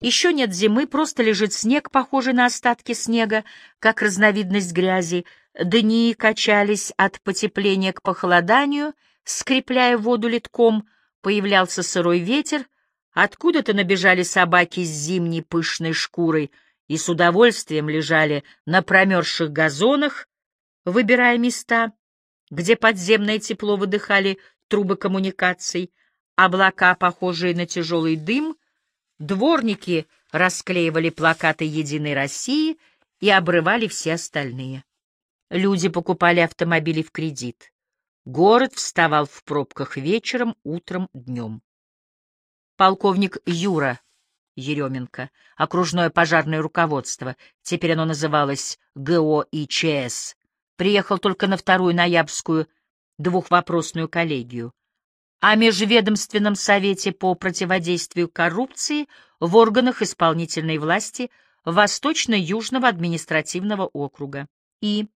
Еще нет зимы, просто лежит снег, похожий на остатки снега, как разновидность грязи. Дни качались от потепления к похолоданию, скрепляя воду литком, появлялся сырой ветер, откуда-то набежали собаки с зимней пышной шкурой и с удовольствием лежали на промерзших газонах, выбирая места, где подземное тепло выдыхали трубы коммуникаций, облака, похожие на тяжелый дым, дворники расклеивали плакаты «Единой России» и обрывали все остальные. Люди покупали автомобили в кредит. Город вставал в пробках вечером, утром, днем. Полковник Юра Еременко, окружное пожарное руководство, теперь оно называлось ГОИЧС, приехал только на вторую ноябрьскую двухвопросную коллегию, о Межведомственном совете по противодействию коррупции в органах исполнительной власти Восточно-Южного административного округа и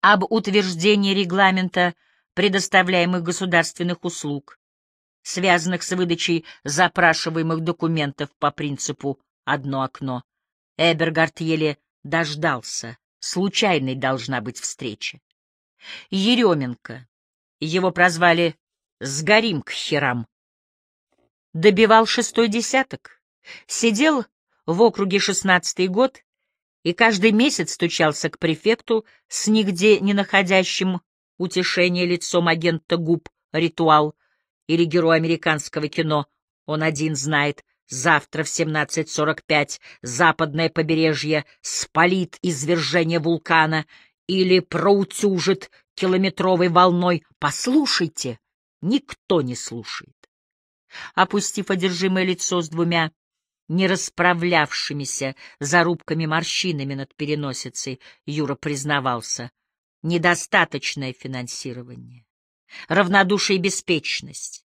об утверждении регламента предоставляемых государственных услуг, связанных с выдачей запрашиваемых документов по принципу «одно окно». Эбергард еле дождался. Случайной должна быть встреча. Еременко. Его прозвали «Сгорим к херам». Добивал шестой десяток. Сидел в округе шестнадцатый год и каждый месяц стучался к префекту с нигде не находящим утешения лицом агента ГУП «Ритуал» или герой американского кино. Он один знает, завтра в 17.45 западное побережье спалит извержение вулкана или проутюжит километровой волной. Послушайте, никто не слушает. Опустив одержимое лицо с двумя не расправлявшимися зарубками морщинами над переносицей, Юра признавался. Недостаточное финансирование, равнодушие и беспечность.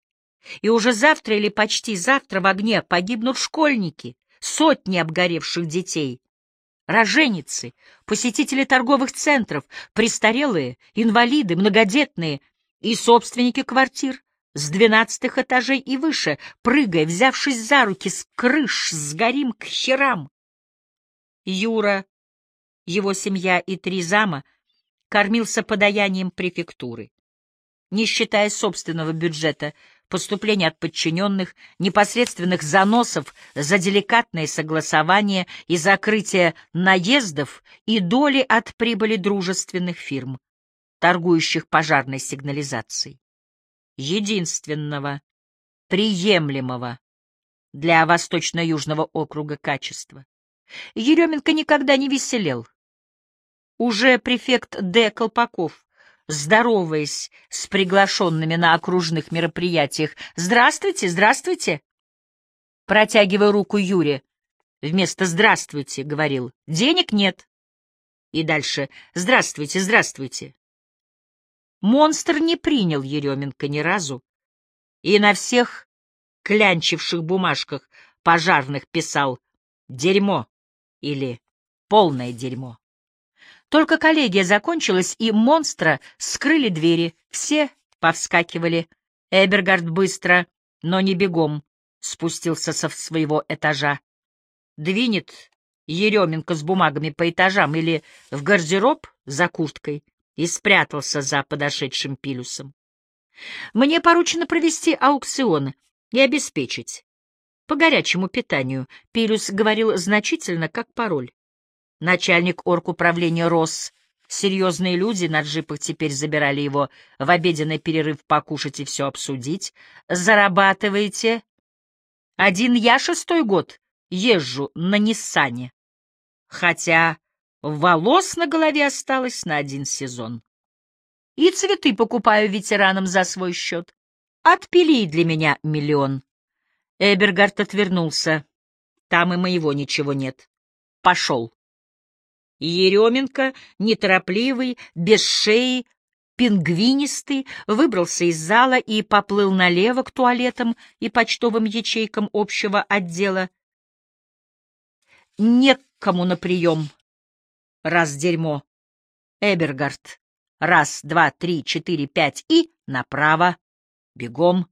И уже завтра или почти завтра в огне погибнут школьники, сотни обгоревших детей, роженицы, посетители торговых центров, престарелые, инвалиды, многодетные и собственники квартир с двенадцатых этажей и выше, прыгая, взявшись за руки с крыш, сгорим к херам. Юра, его семья и три зама кормился подаянием префектуры. Не считая собственного бюджета, поступления от подчиненных, непосредственных заносов за деликатное согласование и закрытие наездов и доли от прибыли дружественных фирм, торгующих пожарной сигнализацией единственного, приемлемого для Восточно-Южного округа качества. Еременко никогда не веселел. Уже префект Д. Колпаков, здороваясь с приглашенными на окружных мероприятиях, «Здравствуйте, здравствуйте!» Протягивая руку Юре, вместо «Здравствуйте» говорил «Денег нет». И дальше «Здравствуйте, здравствуйте». Монстр не принял Еременко ни разу, и на всех клянчивших бумажках пожарных писал «дерьмо» или «полное дерьмо». Только коллегия закончилась, и монстра скрыли двери, все повскакивали. Эбергард быстро, но не бегом, спустился со своего этажа. Двинет Еременко с бумагами по этажам или в гардероб за курткой — и спрятался за подошедшим Пилюсом. Мне поручено провести аукционы и обеспечить. По горячему питанию Пилюс говорил значительно, как пароль. Начальник оргуправления РОС, серьезные люди на джипах теперь забирали его в обеденный перерыв покушать и все обсудить. Зарабатываете? Один я шестой год езжу на Ниссане. Хотя волос на голове осталось на один сезон. И цветы покупаю ветеранам за свой счет. Отпили для меня миллион. Эбергард отвернулся. Там и моего ничего нет. Пошел. Еременко, неторопливый, без шеи, пингвинистый, выбрался из зала и поплыл налево к туалетам и почтовым ячейкам общего отдела. Некому на прием раз дерьмо. Эбергард. Раз, два, три, четыре, пять и направо. Бегом.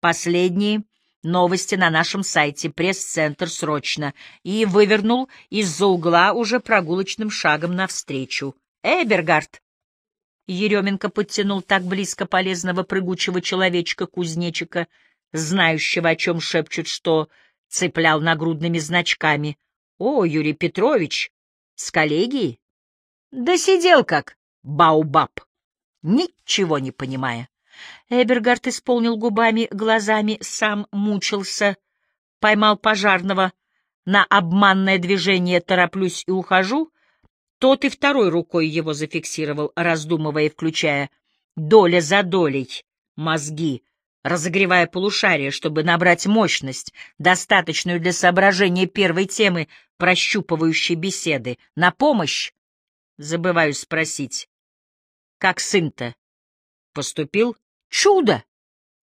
Последние. Новости на нашем сайте, пресс-центр срочно. И вывернул из-за угла уже прогулочным шагом навстречу. Эбергард! Еременко подтянул так близко полезного прыгучего человечка-кузнечика, знающего, о чем шепчут, что цеплял нагрудными значками. — О, Юрий Петрович! С коллегией? — Да сидел как баубаб, ничего не понимая. Эбергард исполнил губами, глазами, сам мучился, поймал пожарного на обманное движение «тороплюсь и ухожу», тот и второй рукой его зафиксировал, раздумывая и включая доля за долей мозги, разогревая полушарие, чтобы набрать мощность, достаточную для соображения первой темы прощупывающей беседы. На помощь? Забываю спросить. Как сын-то? Поступил? Чудо!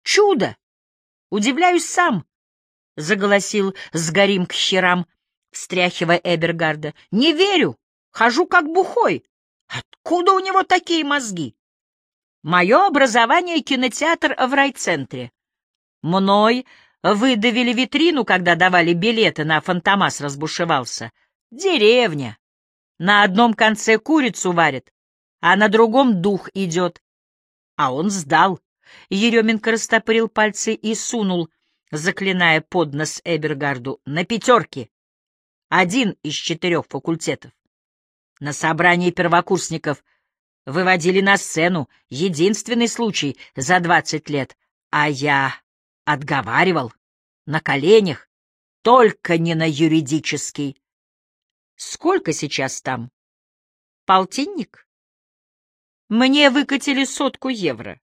Чудо! Удивляюсь сам, — заголосил с горим к херам, встряхивая Эбергарда. Не верю! Хожу как бухой. Откуда у него такие мозги? Мое образование — кинотеатр в райцентре. Мной выдавили витрину, когда давали билеты на Фантомас разбушевался. Деревня. На одном конце курицу варят, а на другом дух идет. А он сдал. Еременко растопырил пальцы и сунул, заклиная под нос Эбергарду, на пятерки. Один из четырех факультетов. На собрании первокурсников выводили на сцену единственный случай за двадцать лет, а я отговаривал на коленях, только не на юридический. Сколько сейчас там? Полтинник? Мне выкатили сотку евро.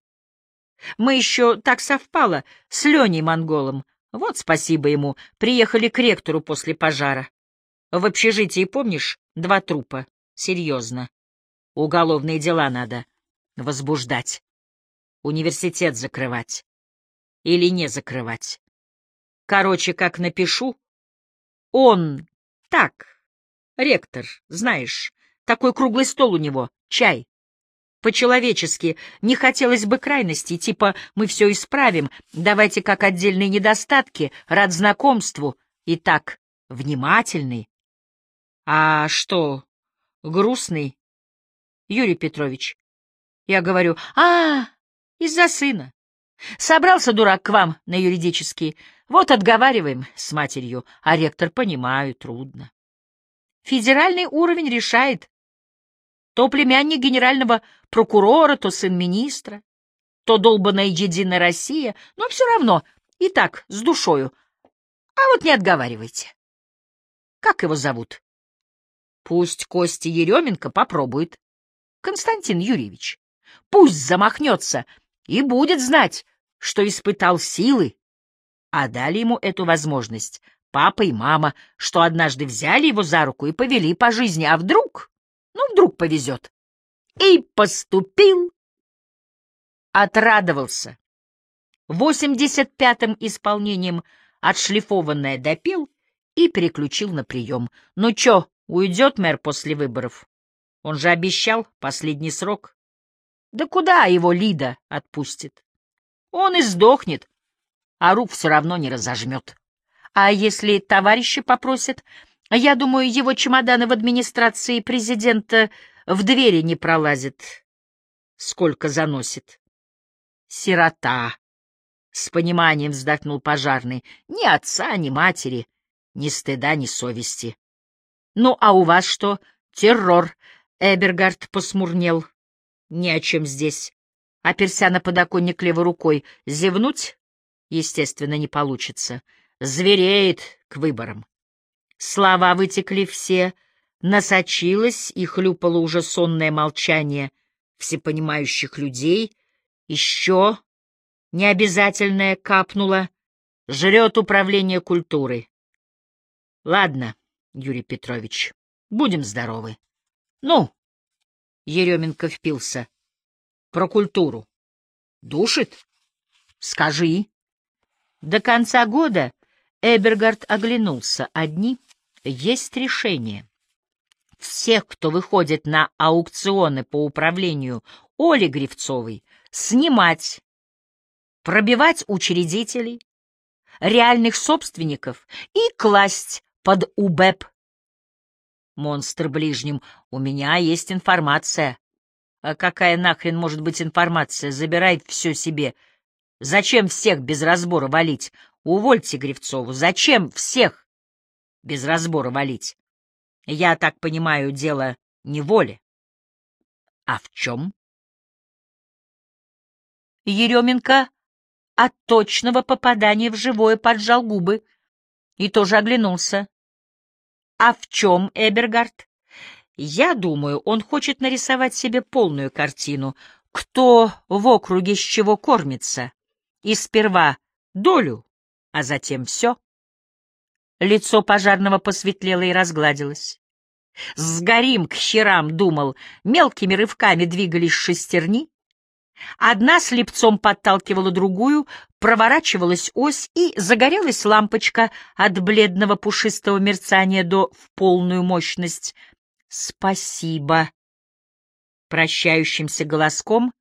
Мы еще так совпало с Леней Монголом. Вот спасибо ему. Приехали к ректору после пожара. В общежитии, помнишь, два трупа. Серьезно. Уголовные дела надо возбуждать. Университет закрывать. Или не закрывать. Короче, как напишу, он так, ректор, знаешь, такой круглый стол у него, чай. По-человечески, не хотелось бы крайностей, типа «мы все исправим», давайте как отдельные недостатки, рад знакомству, и так внимательный. А что, грустный. Юрий Петрович. Я говорю, а, из-за сына. Собрался дурак к вам на юридический. Вот отговариваем с матерью, а ректор, понимаю, трудно. Федеральный уровень решает. То племянник генерального прокурора, то сын министра, то долбанная Единая Россия, но все равно, и так, с душою. А вот не отговаривайте. Как его зовут? Пусть Костя Еременко попробует. Константин Юрьевич. Пусть замахнется и будет знать, что испытал силы. А дали ему эту возможность папа и мама, что однажды взяли его за руку и повели по жизни, а вдруг, ну вдруг повезет. И поступил. Отрадовался. Восемьдесят пятым исполнением отшлифованное допел и переключил на прием. Ну чё, Уйдет мэр после выборов. Он же обещал последний срок. Да куда его Лида отпустит? Он и сдохнет, а рук все равно не разожмет. А если товарищи попросят, я думаю, его чемоданы в администрации президента в двери не пролазят. Сколько заносит? Сирота. С пониманием вздохнул пожарный. Ни отца, ни матери, ни стыда, ни совести. Ну, а у вас что? Террор. Эбергард посмурнел. Ни о чем здесь. Оперся на подоконник левой рукой. Зевнуть? Естественно, не получится. Звереет к выборам. Слова вытекли все, насочилось и хлюпало уже сонное молчание всепонимающих людей. Еще необязательное капнуло. Жрет управление культуры. Ладно. Юрий Петрович. Будем здоровы. Ну, Еременко впился. Про культуру. Душит? Скажи. До конца года Эбергард оглянулся. Одни есть решение. Всех, кто выходит на аукционы по управлению Оли Гривцовой, снимать, пробивать учредителей, реальных собственников и класть под УБЭП. Монстр ближним, у меня есть информация. А какая нахрен может быть информация? Забирай все себе. Зачем всех без разбора валить? Увольте Гривцову. Зачем всех без разбора валить? Я так понимаю, дело не воли. А в чем? Еременко от точного попадания в живое поджал губы и тоже оглянулся. А в чем Эбергард? Я думаю, он хочет нарисовать себе полную картину, кто в округе с чего кормится. И сперва долю, а затем все. Лицо пожарного посветлело и разгладилось. Сгорим к херам, думал, мелкими рывками двигались шестерни. Одна слепцом подталкивала другую, проворачивалась ось, и загорелась лампочка от бледного пушистого мерцания до в полную мощность — Спасибо. Прощающимся голоском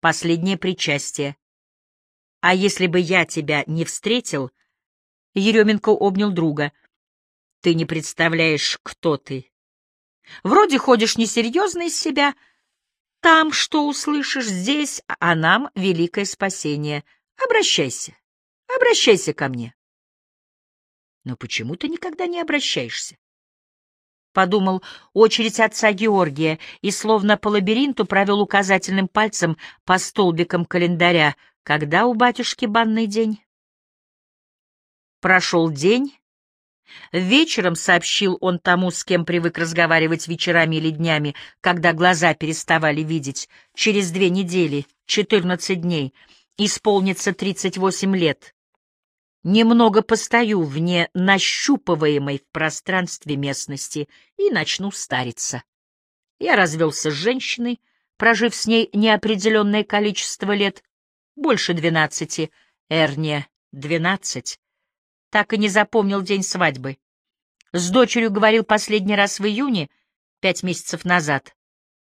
последнее причастие. А если бы я тебя не встретил, Еременко обнял друга. Ты не представляешь, кто ты. Вроде ходишь несерьезно из себя. Там что услышишь, здесь, а нам великое спасение. Обращайся, обращайся ко мне. Но почему ты никогда не обращаешься? подумал очередь отца Георгия и словно по лабиринту провел указательным пальцем по столбикам календаря. Когда у батюшки банный день? Прошел день. Вечером сообщил он тому, с кем привык разговаривать вечерами или днями, когда глаза переставали видеть. Через две недели, четырнадцать дней, исполнится тридцать восемь лет. Немного постою вне нащупываемой в пространстве местности и начну стариться. Я развелся с женщиной, прожив с ней неопределенное количество лет, больше двенадцати, Эрния — двенадцать. Так и не запомнил день свадьбы. С дочерью говорил последний раз в июне, пять месяцев назад.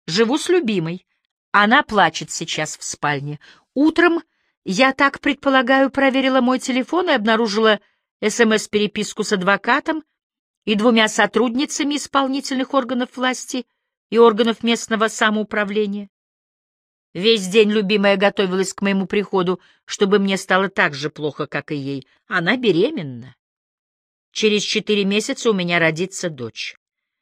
Живу с любимой. Она плачет сейчас в спальне. Утром я так предполагаю, проверила мой телефон и обнаружила СМС-переписку с адвокатом и двумя сотрудницами исполнительных органов власти и органов местного самоуправления. Весь день любимая готовилась к моему приходу, чтобы мне стало так же плохо, как и ей. Она беременна. Через четыре месяца у меня родится дочь.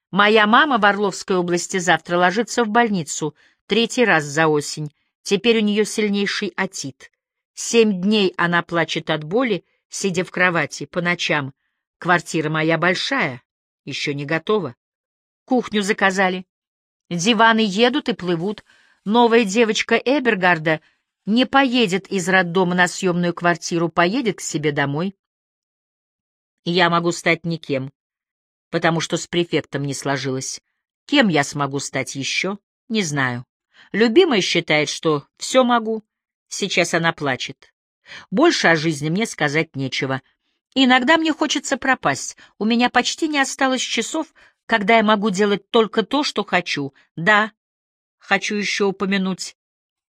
Моя мама в Орловской области завтра ложится в больницу, третий раз за осень. Теперь у нее сильнейший отит. Семь дней она плачет от боли, сидя в кровати по ночам. Квартира моя большая, еще не готова. Кухню заказали. Диваны едут и плывут. Новая девочка Эбергарда не поедет из роддома на съемную квартиру, поедет к себе домой. Я могу стать никем, потому что с префектом не сложилось. Кем я смогу стать еще, не знаю. Любимая считает, что все могу, Сейчас она плачет. Больше о жизни мне сказать нечего. Иногда мне хочется пропасть. У меня почти не осталось часов, когда я могу делать только то, что хочу. Да, хочу еще упомянуть,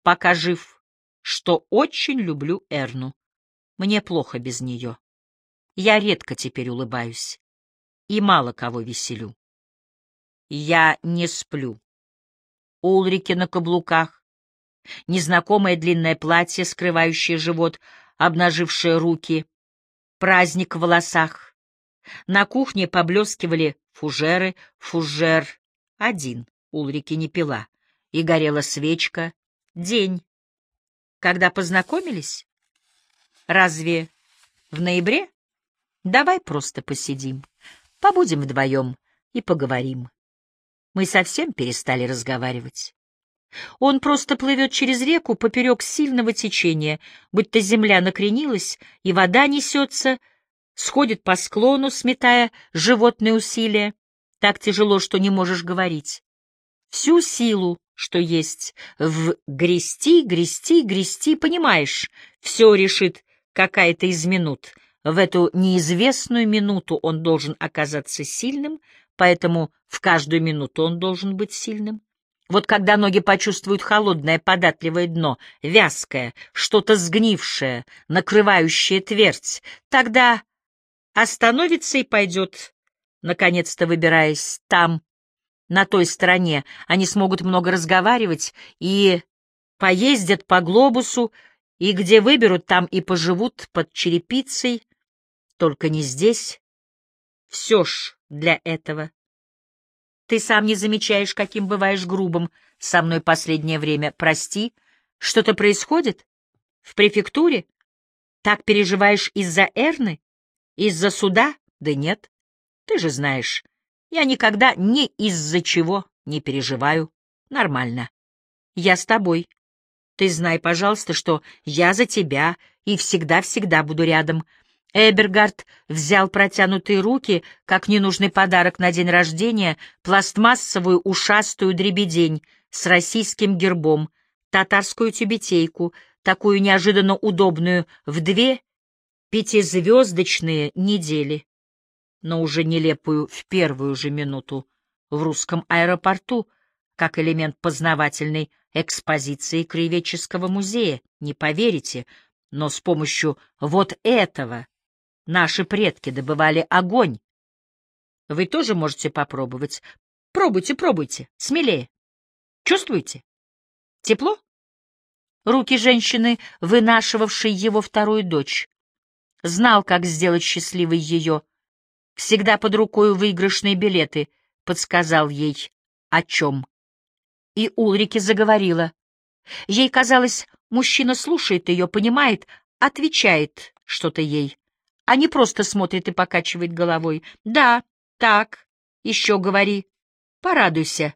пока жив, что очень люблю Эрну. Мне плохо без нее. Я редко теперь улыбаюсь и мало кого веселю. Я не сплю. Улрики на каблуках, незнакомое длинное платье, скрывающее живот, обнажившее руки, праздник в волосах. На кухне поблескивали фужеры, фужер один, Улрики не пила, и горела свечка. День. Когда познакомились? Разве в ноябре? Давай просто посидим, побудем вдвоем и поговорим. Мы совсем перестали разговаривать. Он просто плывет через реку поперек сильного течения, будто земля накренилась, и вода несется, сходит по склону, сметая животные усилия. Так тяжело, что не можешь говорить. Всю силу, что есть, в грести, грести, грести, понимаешь, все решит какая-то из минут. В эту неизвестную минуту он должен оказаться сильным, поэтому в каждую минуту он должен быть сильным. Вот когда ноги почувствуют холодное податливое дно, вязкое, что-то сгнившее, накрывающее твердь, тогда остановится и пойдет, наконец-то выбираясь там, на той стороне, они смогут много разговаривать и поездят по глобусу, и где выберут, там и поживут под черепицей, только не здесь. Все ж для этого. Ты сам не замечаешь, каким бываешь грубым со мной последнее время. Прости, что-то происходит? В префектуре? Так переживаешь из-за Эрны? Из-за суда? Да нет. Ты же знаешь, я никогда ни из-за чего не переживаю. Нормально. Я с тобой. Ты знай, пожалуйста, что я за тебя и всегда-всегда буду рядом. Эбергард взял протянутые руки, как ненужный подарок на день рождения, пластмассовую ушастую дребедень с российским гербом, татарскую тюбетейку, такую неожиданно удобную в две пятизвездочные недели, но уже нелепую в первую же минуту в русском аэропорту, как элемент познавательной экспозиции Краеведческого музея. Не поверите, но с помощью вот этого Наши предки добывали огонь. Вы тоже можете попробовать. Пробуйте, пробуйте, смелее. Чувствуете? Тепло? Руки женщины, вынашивавшей его вторую дочь. Знал, как сделать счастливой ее. Всегда под рукой выигрышные билеты. Подсказал ей, о чем. И Улрике заговорила. Ей казалось, мужчина слушает ее, понимает, отвечает что-то ей а не просто смотрит и покачивает головой. «Да, так, еще говори. Порадуйся».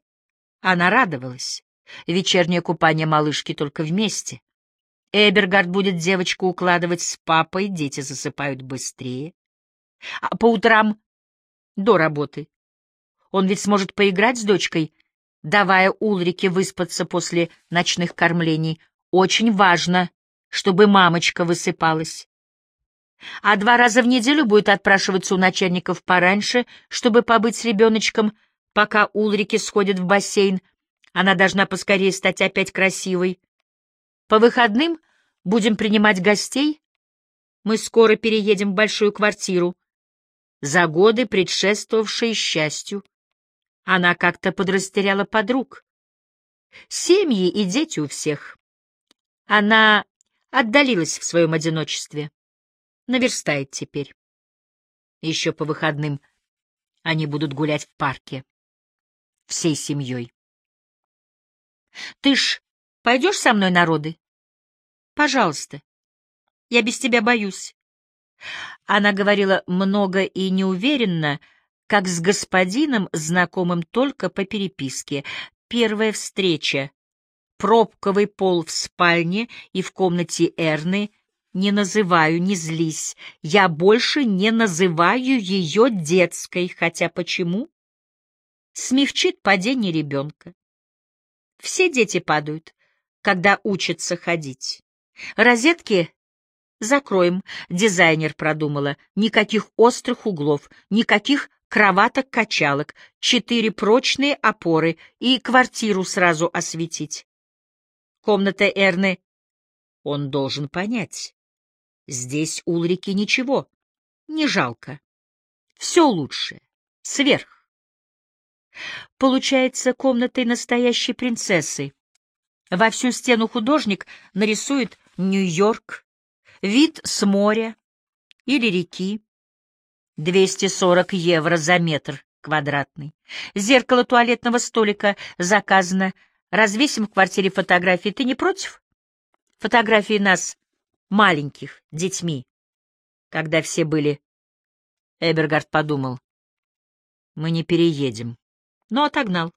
Она радовалась. Вечернее купание малышки только вместе. Эбергард будет девочку укладывать с папой, дети засыпают быстрее. А по утрам до работы. Он ведь сможет поиграть с дочкой, давая Улрике выспаться после ночных кормлений. Очень важно, чтобы мамочка высыпалась а два раза в неделю будет отпрашиваться у начальников пораньше, чтобы побыть с ребеночком, пока Улрики сходит в бассейн. Она должна поскорее стать опять красивой. По выходным будем принимать гостей. Мы скоро переедем в большую квартиру. За годы, предшествовавшие счастью, она как-то подрастеряла подруг. Семьи и дети у всех. Она отдалилась в своем одиночестве наверстает теперь. Еще по выходным они будут гулять в парке. Всей семьей. Ты ж пойдешь со мной на роды? Пожалуйста. Я без тебя боюсь. Она говорила много и неуверенно, как с господином, знакомым только по переписке. Первая встреча. Пробковый пол в спальне и в комнате Эрны — не называю, не злись. Я больше не называю ее детской, хотя почему? Смягчит падение ребенка. Все дети падают, когда учатся ходить. Розетки закроем, дизайнер продумала. Никаких острых углов, никаких кроваток-качалок, четыре прочные опоры и квартиру сразу осветить. Комната Эрны он должен понять. Здесь Улрике ничего, не жалко. Все лучше, сверх. Получается комнатой настоящей принцессы. Во всю стену художник нарисует Нью-Йорк, вид с моря или реки. 240 евро за метр квадратный. Зеркало туалетного столика заказано. Развесим в квартире фотографии. Ты не против? Фотографии нас маленьких, детьми. Когда все были... Эбергард подумал. Мы не переедем. Но отогнал.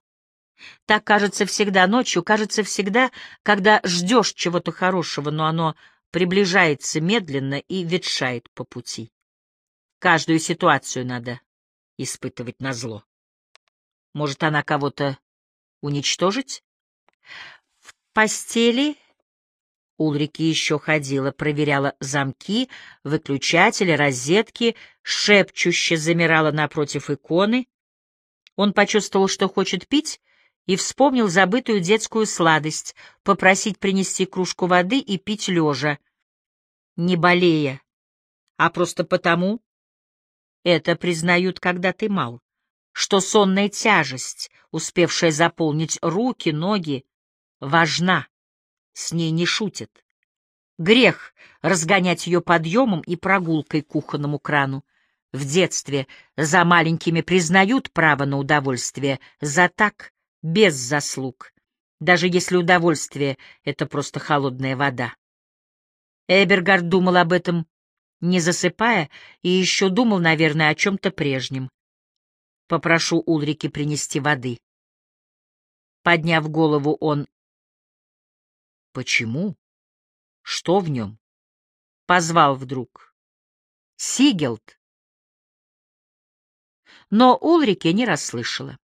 Так кажется всегда ночью, кажется всегда, когда ждешь чего-то хорошего, но оно приближается медленно и ветшает по пути. Каждую ситуацию надо испытывать на зло. Может, она кого-то уничтожить? В постели Улрики еще ходила, проверяла замки, выключатели, розетки, шепчуще замирала напротив иконы. Он почувствовал, что хочет пить, и вспомнил забытую детскую сладость — попросить принести кружку воды и пить лежа, не болея, а просто потому, это признают, когда ты мал, что сонная тяжесть, успевшая заполнить руки, ноги, важна, с ней не шутят. Грех разгонять ее подъемом и прогулкой к кухонному крану. В детстве за маленькими признают право на удовольствие, за так — без заслуг, даже если удовольствие — это просто холодная вода. Эбергард думал об этом, не засыпая, и еще думал, наверное, о чем-то прежнем. Попрошу Улрике принести воды. Подняв голову, он... Почему? Что в нем? Позвал вдруг. Сигелд. Но Улрике не расслышала.